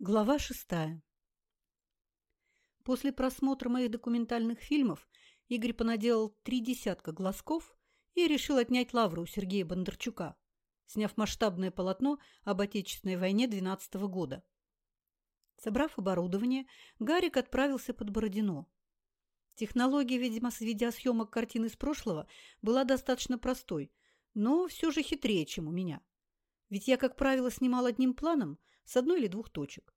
Глава шестая. После просмотра моих документальных фильмов Игорь понаделал три десятка глазков и решил отнять лавру у Сергея Бондарчука, сняв масштабное полотно об Отечественной войне 12 -го года. Собрав оборудование, Гарик отправился под Бородино. Технология, видимо, видеосъемок картин из прошлого была достаточно простой, но все же хитрее, чем у меня. Ведь я, как правило, снимал одним планом с одной или двух точек.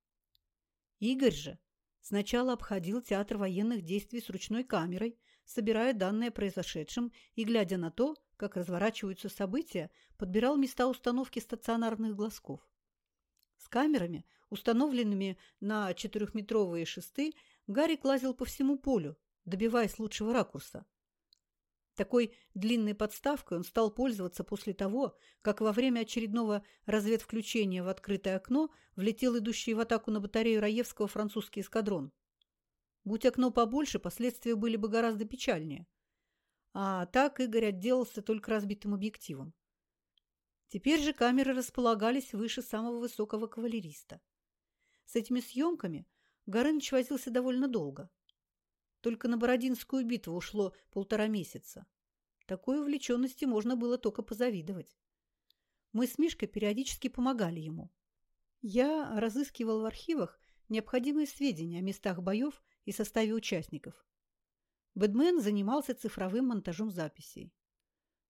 Игорь же сначала обходил театр военных действий с ручной камерой, собирая данные о произошедшем и, глядя на то, как разворачиваются события, подбирал места установки стационарных глазков. С камерами, установленными на четырехметровые шесты, Гарик лазил по всему полю, добиваясь лучшего ракурса. Такой длинной подставкой он стал пользоваться после того, как во время очередного разведвключения в открытое окно влетел идущий в атаку на батарею Раевского французский эскадрон. Будь окно побольше, последствия были бы гораздо печальнее. А так Игорь отделался только разбитым объективом. Теперь же камеры располагались выше самого высокого кавалериста. С этими съемками Горыныч возился довольно долго – только на Бородинскую битву ушло полтора месяца. Такой увлеченности можно было только позавидовать. Мы с Мишкой периодически помогали ему. Я разыскивал в архивах необходимые сведения о местах боев и составе участников. Бэдмен занимался цифровым монтажом записей.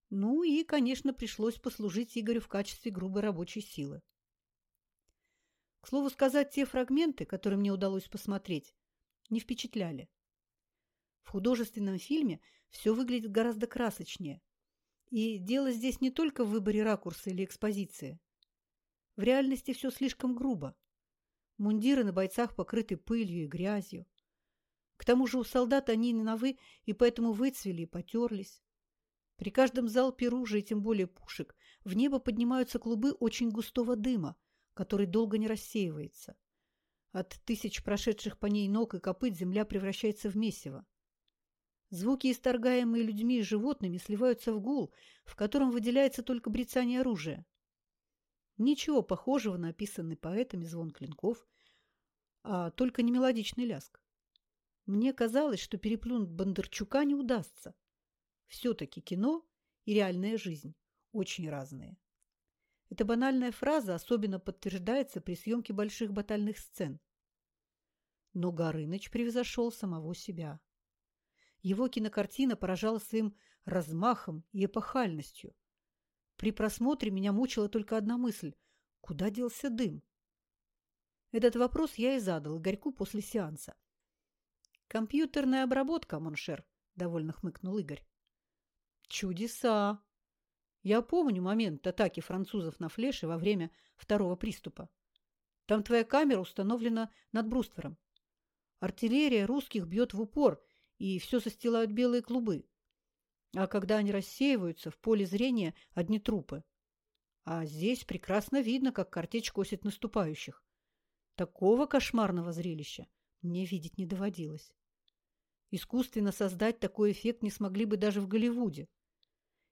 Ну и, конечно, пришлось послужить Игорю в качестве грубой рабочей силы. К слову сказать, те фрагменты, которые мне удалось посмотреть, не впечатляли. В художественном фильме все выглядит гораздо красочнее. И дело здесь не только в выборе ракурса или экспозиции. В реальности все слишком грубо. Мундиры на бойцах покрыты пылью и грязью. К тому же у солдат они не новы, и поэтому выцвели и потерлись. При каждом залпе ружей, тем более пушек, в небо поднимаются клубы очень густого дыма, который долго не рассеивается. От тысяч прошедших по ней ног и копыт земля превращается в месиво. Звуки, исторгаемые людьми и животными, сливаются в гул, в котором выделяется только брецание оружия. Ничего похожего на описанный поэтами звон клинков, а только не мелодичный ляск. Мне казалось, что переплюнуть Бондарчука не удастся. Все-таки кино и реальная жизнь очень разные. Эта банальная фраза особенно подтверждается при съемке больших батальных сцен. Но Горыныч превзошел самого себя. Его кинокартина поражала своим размахом и эпохальностью. При просмотре меня мучила только одна мысль – куда делся дым? Этот вопрос я и задал Игорьку после сеанса. «Компьютерная обработка, mon cher», – довольно хмыкнул Игорь. «Чудеса! Я помню момент атаки французов на флеши во время второго приступа. Там твоя камера установлена над бруствером. Артиллерия русских бьет в упор – и все застилают белые клубы. А когда они рассеиваются, в поле зрения одни трупы. А здесь прекрасно видно, как картечь косит наступающих. Такого кошмарного зрелища мне видеть не доводилось. Искусственно создать такой эффект не смогли бы даже в Голливуде.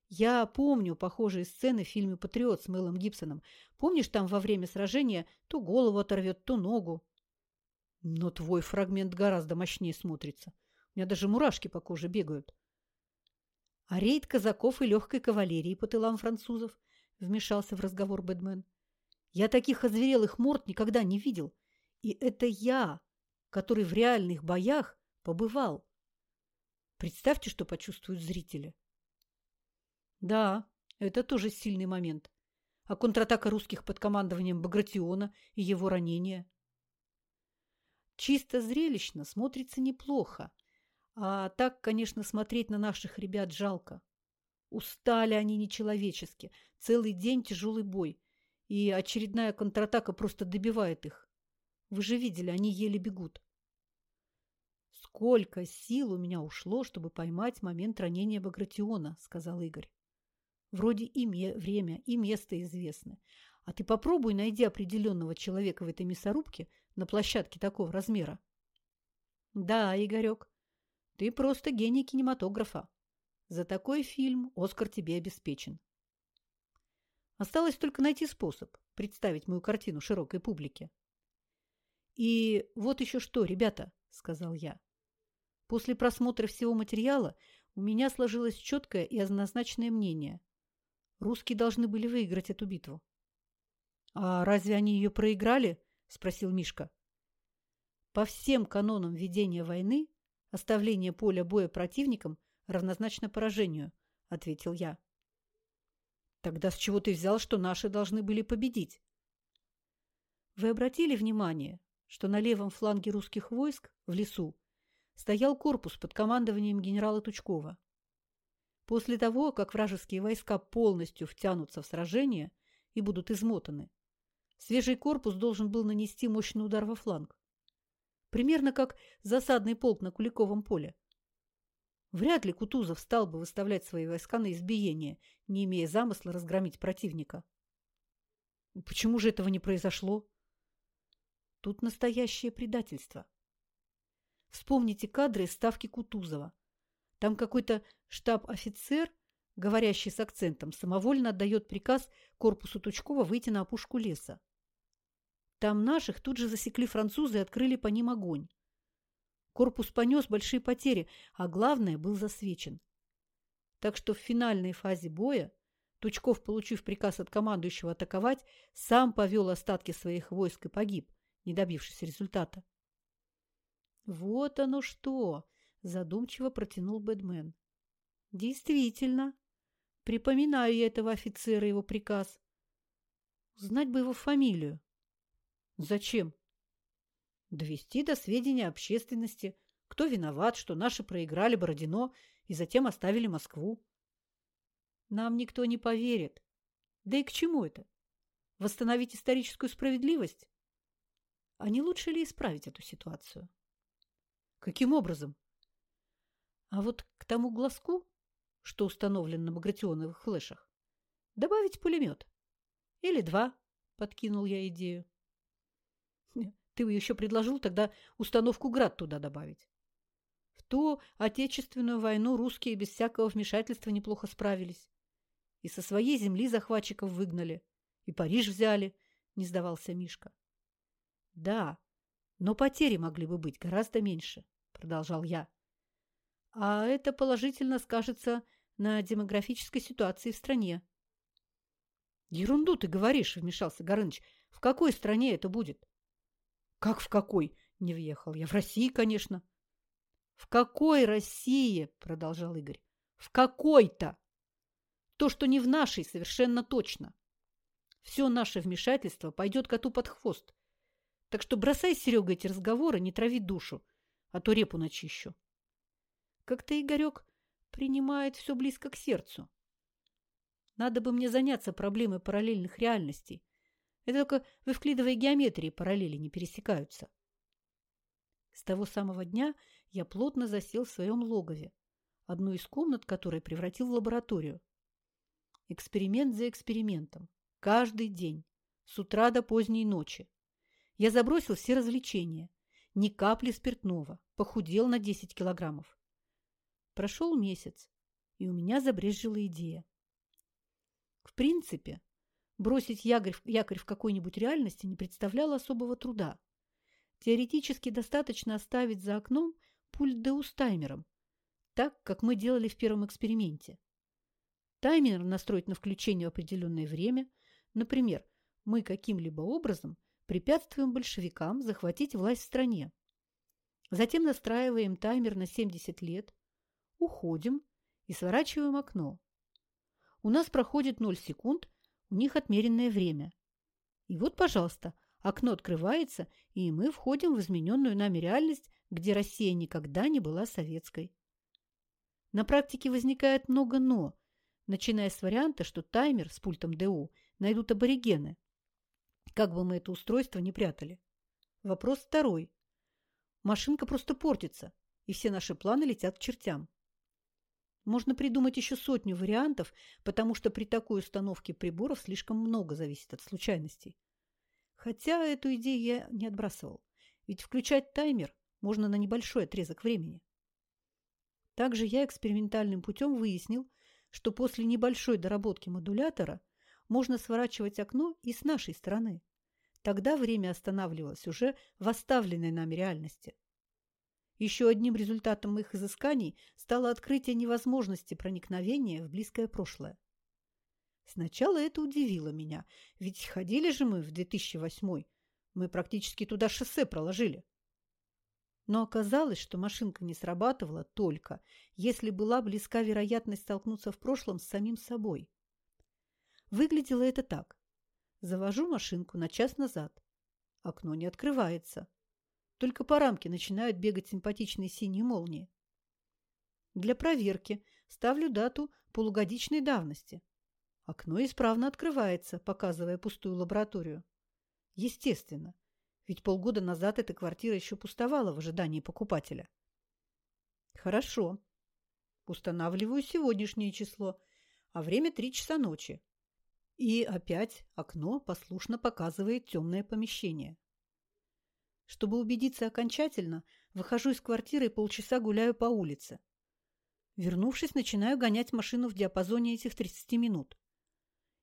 Я помню похожие сцены в фильме «Патриот» с Мэлом Гибсоном. Помнишь, там во время сражения то голову оторвет, то ногу? Но твой фрагмент гораздо мощнее смотрится меня даже мурашки по коже бегают. А рейд казаков и легкой кавалерии по тылам французов, вмешался в разговор Бэдмен. Я таких озверелых морд никогда не видел. И это я, который в реальных боях побывал. Представьте, что почувствуют зрители. Да, это тоже сильный момент. А контратака русских под командованием Багратиона и его ранение? Чисто зрелищно смотрится неплохо, а так, конечно, смотреть на наших ребят жалко. Устали они нечеловечески. Целый день тяжелый бой. И очередная контратака просто добивает их. Вы же видели, они еле бегут. «Сколько сил у меня ушло, чтобы поймать момент ранения Багратиона», — сказал Игорь. «Вроде и время, и место известны. А ты попробуй найди определенного человека в этой мясорубке на площадке такого размера». «Да, Игорек, ты просто гений кинематографа. За такой фильм Оскар тебе обеспечен. Осталось только найти способ представить мою картину широкой публике. «И вот еще что, ребята», — сказал я. После просмотра всего материала у меня сложилось четкое и однозначное мнение. Русские должны были выиграть эту битву. «А разве они ее проиграли?» – спросил Мишка. «По всем канонам ведения войны оставление поля боя противникам равнозначно поражению», – ответил я. «Тогда с чего ты взял, что наши должны были победить?» «Вы обратили внимание, что на левом фланге русских войск, в лесу, стоял корпус под командованием генерала Тучкова? После того, как вражеские войска полностью втянутся в сражение и будут измотаны, Свежий корпус должен был нанести мощный удар во фланг. Примерно как засадный полк на Куликовом поле. Вряд ли Кутузов стал бы выставлять свои войска на избиение, не имея замысла разгромить противника. Почему же этого не произошло? Тут настоящее предательство. Вспомните кадры ставки Кутузова. Там какой-то штаб-офицер, говорящий с акцентом, самовольно отдает приказ корпусу Тучкова выйти на опушку леса. Там наших тут же засекли французы и открыли по ним огонь. Корпус понес большие потери, а главное, был засвечен. Так что в финальной фазе боя Тучков, получив приказ от командующего атаковать, сам повел остатки своих войск и погиб, не добившись результата. «Вот оно что!» – задумчиво протянул Бэдмен. «Действительно. Припоминаю я этого офицера его приказ. Знать бы его фамилию. Зачем? Довести до сведения общественности, кто виноват, что наши проиграли Бородино и затем оставили Москву. Нам никто не поверит. Да и к чему это? Восстановить историческую справедливость? А не лучше ли исправить эту ситуацию? Каким образом? А вот к тому глазку, что установлен на багратионовых флешах, добавить пулемет. Или два, подкинул я идею. Ты еще предложил тогда установку «Град» туда добавить. В ту Отечественную войну русские без всякого вмешательства неплохо справились. И со своей земли захватчиков выгнали, и Париж взяли, не сдавался Мишка. Да, но потери могли бы быть гораздо меньше, продолжал я. А это положительно скажется на демографической ситуации в стране. Ерунду ты говоришь, вмешался Горыныч. В какой стране это будет? Как в какой? Не въехал я. В России, конечно. В какой России? Продолжал Игорь. В какой-то. То, что не в нашей, совершенно точно. Все наше вмешательство пойдет коту под хвост. Так что бросай, Серега, эти разговоры, не трави душу, а то репу начищу. Как-то Игорек принимает все близко к сердцу. Надо бы мне заняться проблемой параллельных реальностей, это только в эвклидовой геометрии параллели не пересекаются. С того самого дня я плотно засел в своем логове, одну из комнат которой превратил в лабораторию. Эксперимент за экспериментом. Каждый день. С утра до поздней ночи. Я забросил все развлечения. Ни капли спиртного. Похудел на 10 килограммов. Прошел месяц, и у меня забрежила идея. В принципе, Бросить якорь, якорь в какой-нибудь реальности не представляло особого труда. Теоретически достаточно оставить за окном пульт Деус таймером, так, как мы делали в первом эксперименте. Таймер настроить на включение в определенное время. Например, мы каким-либо образом препятствуем большевикам захватить власть в стране. Затем настраиваем таймер на 70 лет, уходим и сворачиваем окно. У нас проходит 0 секунд, у них отмеренное время. И вот, пожалуйста, окно открывается, и мы входим в измененную нами реальность, где Россия никогда не была советской. На практике возникает много «но», начиная с варианта, что таймер с пультом ДУ найдут аборигены. Как бы мы это устройство не прятали. Вопрос второй. Машинка просто портится, и все наши планы летят к чертям. Можно придумать еще сотню вариантов, потому что при такой установке приборов слишком много зависит от случайностей. Хотя эту идею я не отбрасывал, ведь включать таймер можно на небольшой отрезок времени. Также я экспериментальным путем выяснил, что после небольшой доработки модулятора можно сворачивать окно и с нашей стороны. Тогда время останавливалось уже в оставленной нами реальности. Еще одним результатом их изысканий стало открытие невозможности проникновения в близкое прошлое. Сначала это удивило меня, ведь ходили же мы в 2008 мы практически туда шоссе проложили. Но оказалось, что машинка не срабатывала только, если была близка вероятность столкнуться в прошлом с самим собой. Выглядело это так. Завожу машинку на час назад. Окно не открывается. Только по рамке начинают бегать симпатичные синие молнии. Для проверки ставлю дату полугодичной давности. Окно исправно открывается, показывая пустую лабораторию. Естественно, ведь полгода назад эта квартира еще пустовала в ожидании покупателя. Хорошо. Устанавливаю сегодняшнее число, а время три часа ночи. И опять окно послушно показывает темное помещение. Чтобы убедиться окончательно, выхожу из квартиры и полчаса гуляю по улице. Вернувшись, начинаю гонять машину в диапазоне этих 30 минут.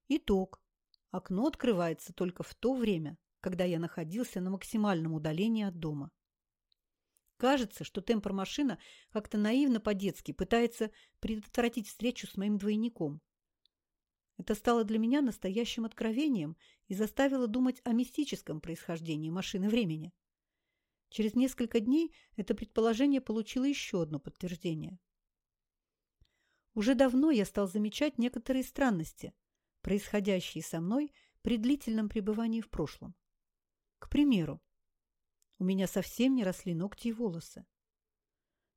Итог. Окно открывается только в то время, когда я находился на максимальном удалении от дома. Кажется, что темпор-машина как-то наивно по-детски пытается предотвратить встречу с моим двойником. Это стало для меня настоящим откровением и заставило думать о мистическом происхождении машины времени. Через несколько дней это предположение получило еще одно подтверждение. Уже давно я стал замечать некоторые странности – происходящие со мной при длительном пребывании в прошлом. К примеру, у меня совсем не росли ногти и волосы.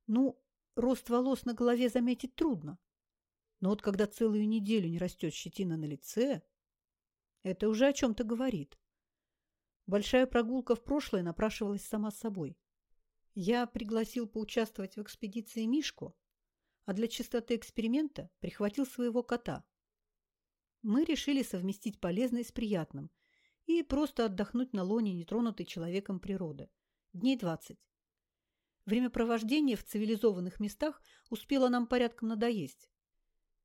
Ну, рост волос на голове заметить трудно. Но вот когда целую неделю не растет щетина на лице, это уже о чем-то говорит. Большая прогулка в прошлое напрашивалась сама собой. Я пригласил поучаствовать в экспедиции Мишку, а для чистоты эксперимента прихватил своего кота – мы решили совместить полезное с приятным и просто отдохнуть на лоне нетронутой человеком природы. Дней двадцать. Времяпровождение в цивилизованных местах успело нам порядком надоесть.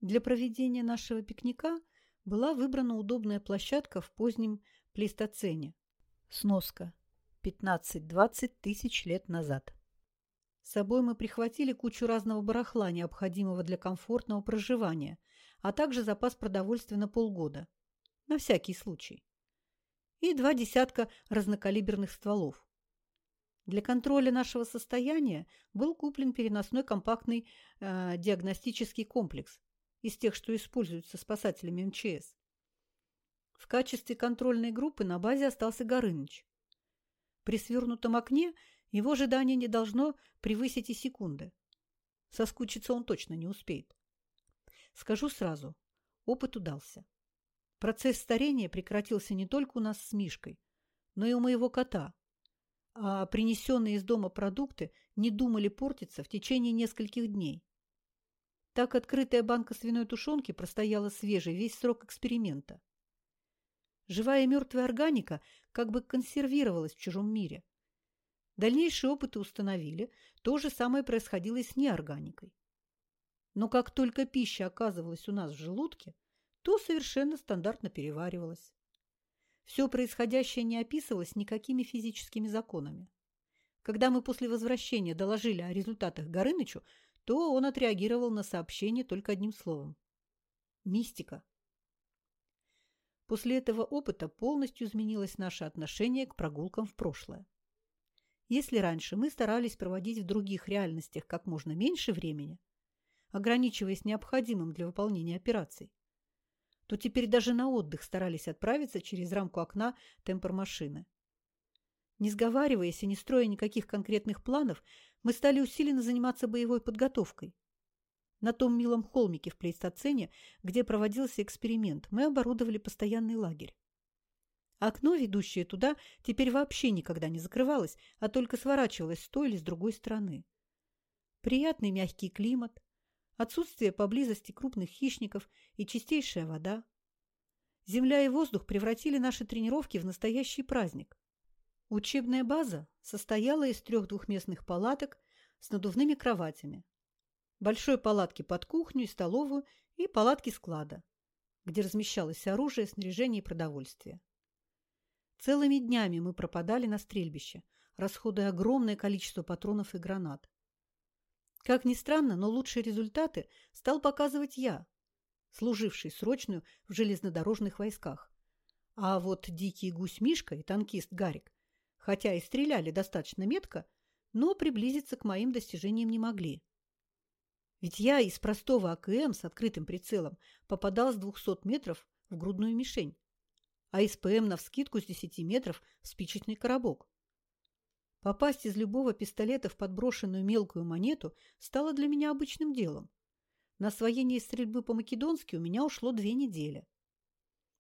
Для проведения нашего пикника была выбрана удобная площадка в позднем плейстоцене. Сноска. 15-20 тысяч лет назад. С собой мы прихватили кучу разного барахла, необходимого для комфортного проживания, а также запас продовольствия на полгода. На всякий случай. И два десятка разнокалиберных стволов. Для контроля нашего состояния был куплен переносной компактный э, диагностический комплекс из тех, что используются спасателями МЧС. В качестве контрольной группы на базе остался Горыныч. При свернутом окне его ожидание не должно превысить и секунды. Соскучиться он точно не успеет. Скажу сразу, опыт удался. Процесс старения прекратился не только у нас с Мишкой, но и у моего кота, а принесенные из дома продукты не думали портиться в течение нескольких дней. Так открытая банка свиной тушенки простояла свежей весь срок эксперимента. Живая и мертвая органика как бы консервировалась в чужом мире. Дальнейшие опыты установили, то же самое происходило и с неорганикой. Но как только пища оказывалась у нас в желудке, то совершенно стандартно переваривалась. Все происходящее не описывалось никакими физическими законами. Когда мы после возвращения доложили о результатах Горынычу, то он отреагировал на сообщение только одним словом. Мистика. После этого опыта полностью изменилось наше отношение к прогулкам в прошлое. Если раньше мы старались проводить в других реальностях как можно меньше времени, ограничиваясь необходимым для выполнения операций, то теперь даже на отдых старались отправиться через рамку окна темпор-машины. Не сговариваясь и не строя никаких конкретных планов, мы стали усиленно заниматься боевой подготовкой. На том милом холмике в плейстоцене, где проводился эксперимент, мы оборудовали постоянный лагерь. Окно, ведущее туда, теперь вообще никогда не закрывалось, а только сворачивалось с той или с другой стороны. Приятный мягкий климат, отсутствие поблизости крупных хищников и чистейшая вода. Земля и воздух превратили наши тренировки в настоящий праздник. Учебная база состояла из трех двухместных палаток с надувными кроватями, большой палатки под кухню и столовую и палатки склада, где размещалось оружие, снаряжение и продовольствие. Целыми днями мы пропадали на стрельбище, расходуя огромное количество патронов и гранат. Как ни странно, но лучшие результаты стал показывать я, служивший срочную в железнодорожных войсках. А вот дикий гусь Мишка и танкист Гарик, хотя и стреляли достаточно метко, но приблизиться к моим достижениям не могли. Ведь я из простого АКМ с открытым прицелом попадал с 200 метров в грудную мишень, а из ПМ навскидку с 10 метров в спичечный коробок. Попасть из любого пистолета в подброшенную мелкую монету стало для меня обычным делом. На освоение стрельбы по-македонски у меня ушло две недели.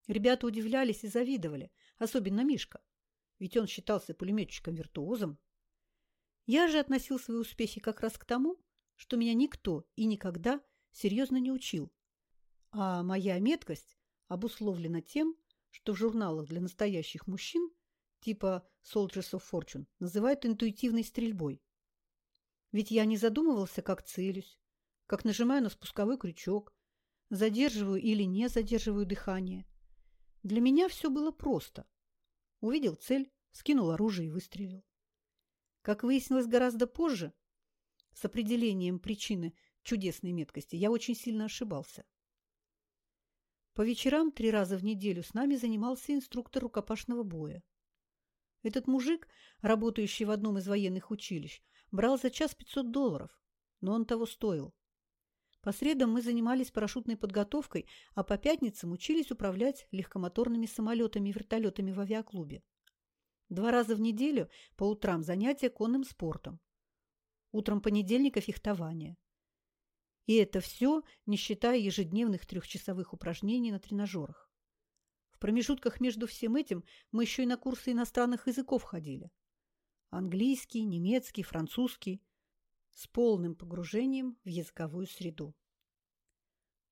Ребята удивлялись и завидовали, особенно Мишка, ведь он считался пулеметчиком-виртуозом. Я же относил свои успехи как раз к тому, что меня никто и никогда серьезно не учил. А моя меткость обусловлена тем, что в журналах для настоящих мужчин типа Soldiers of Fortune называют интуитивной стрельбой. Ведь я не задумывался, как целюсь, как нажимаю на спусковой крючок, задерживаю или не задерживаю дыхание. Для меня все было просто. Увидел цель, скинул оружие и выстрелил. Как выяснилось гораздо позже, с определением причины чудесной меткости я очень сильно ошибался. По вечерам три раза в неделю с нами занимался инструктор рукопашного боя. Этот мужик, работающий в одном из военных училищ, брал за час 500 долларов, но он того стоил. По средам мы занимались парашютной подготовкой, а по пятницам учились управлять легкомоторными самолетами и вертолетами в авиаклубе. Два раза в неделю по утрам занятия конным спортом утром понедельника фехтование. И это все, не считая ежедневных трехчасовых упражнений на тренажерах. В промежутках между всем этим мы еще и на курсы иностранных языков ходили. Английский, немецкий, французский. С полным погружением в языковую среду.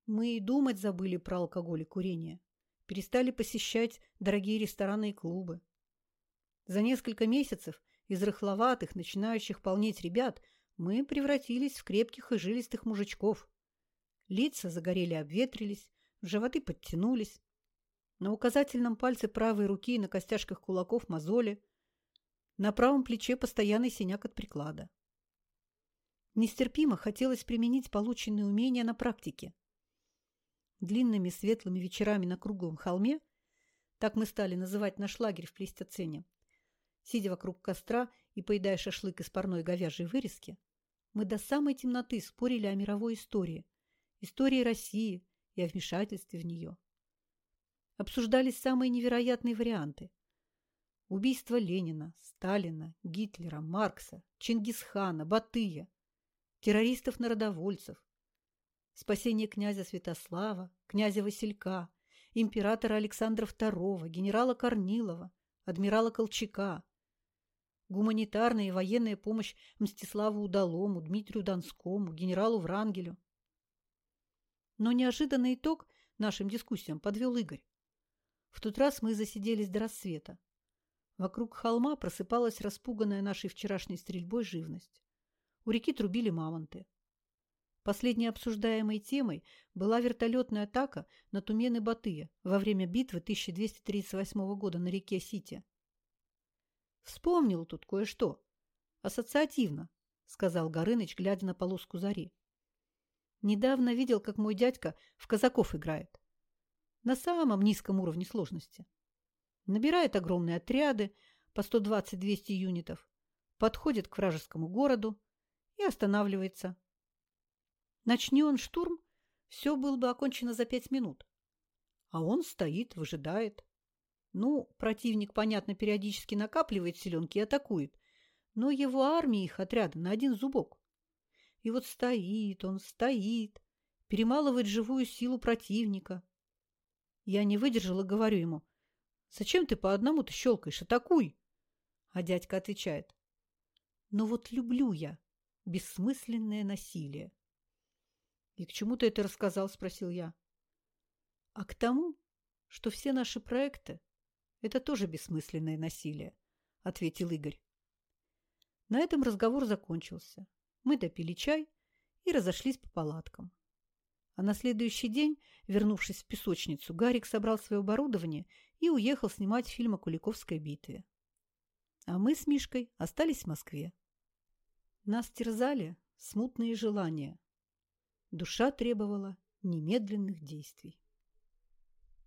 Мы и думать забыли про алкоголь и курение. Перестали посещать дорогие рестораны и клубы. За несколько месяцев из рыхловатых, начинающих полнеть ребят мы превратились в крепких и жилистых мужичков. Лица загорели обветрились, животы подтянулись. На указательном пальце правой руки и на костяшках кулаков мозоли. На правом плече постоянный синяк от приклада. Нестерпимо хотелось применить полученные умения на практике. Длинными светлыми вечерами на круглом холме, так мы стали называть наш лагерь в плейстоцене, Сидя вокруг костра и поедая шашлык из парной говяжьей вырезки, мы до самой темноты спорили о мировой истории, истории России и о вмешательстве в нее. Обсуждались самые невероятные варианты. Убийство Ленина, Сталина, Гитлера, Маркса, Чингисхана, Батыя, террористов-народовольцев, спасение князя Святослава, князя Василька, императора Александра II, генерала Корнилова, адмирала Колчака, гуманитарная и военная помощь Мстиславу Удалому, Дмитрию Донскому, генералу Врангелю. Но неожиданный итог нашим дискуссиям подвел Игорь. В тот раз мы засиделись до рассвета. Вокруг холма просыпалась распуганная нашей вчерашней стрельбой живность. У реки трубили мамонты. Последней обсуждаемой темой была вертолетная атака на Тумен и Батыя во время битвы 1238 года на реке Сити. Вспомнил тут кое-что. Ассоциативно, сказал Горыныч, глядя на полоску зари. Недавно видел, как мой дядька в казаков играет. На самом низком уровне сложности. Набирает огромные отряды по 120-200 юнитов, подходит к вражескому городу и останавливается. Начни он штурм, все было бы окончено за пять минут. А он стоит, выжидает. Ну, противник, понятно, периодически накапливает селенки и атакует, но его армии их отряда на один зубок. И вот стоит он, стоит, перемалывает живую силу противника. Я не выдержал и говорю ему, «Зачем ты по одному-то щелкаешь? Атакуй!» А дядька отвечает, «Но вот люблю я бессмысленное насилие». «И к чему ты это рассказал?» – спросил я. «А к тому, что все наши проекты это тоже бессмысленное насилие, ответил Игорь. На этом разговор закончился. Мы допили чай и разошлись по палаткам. А на следующий день, вернувшись в песочницу, Гарик собрал свое оборудование и уехал снимать фильм о Куликовской битве. А мы с Мишкой остались в Москве. Нас терзали смутные желания. Душа требовала немедленных действий.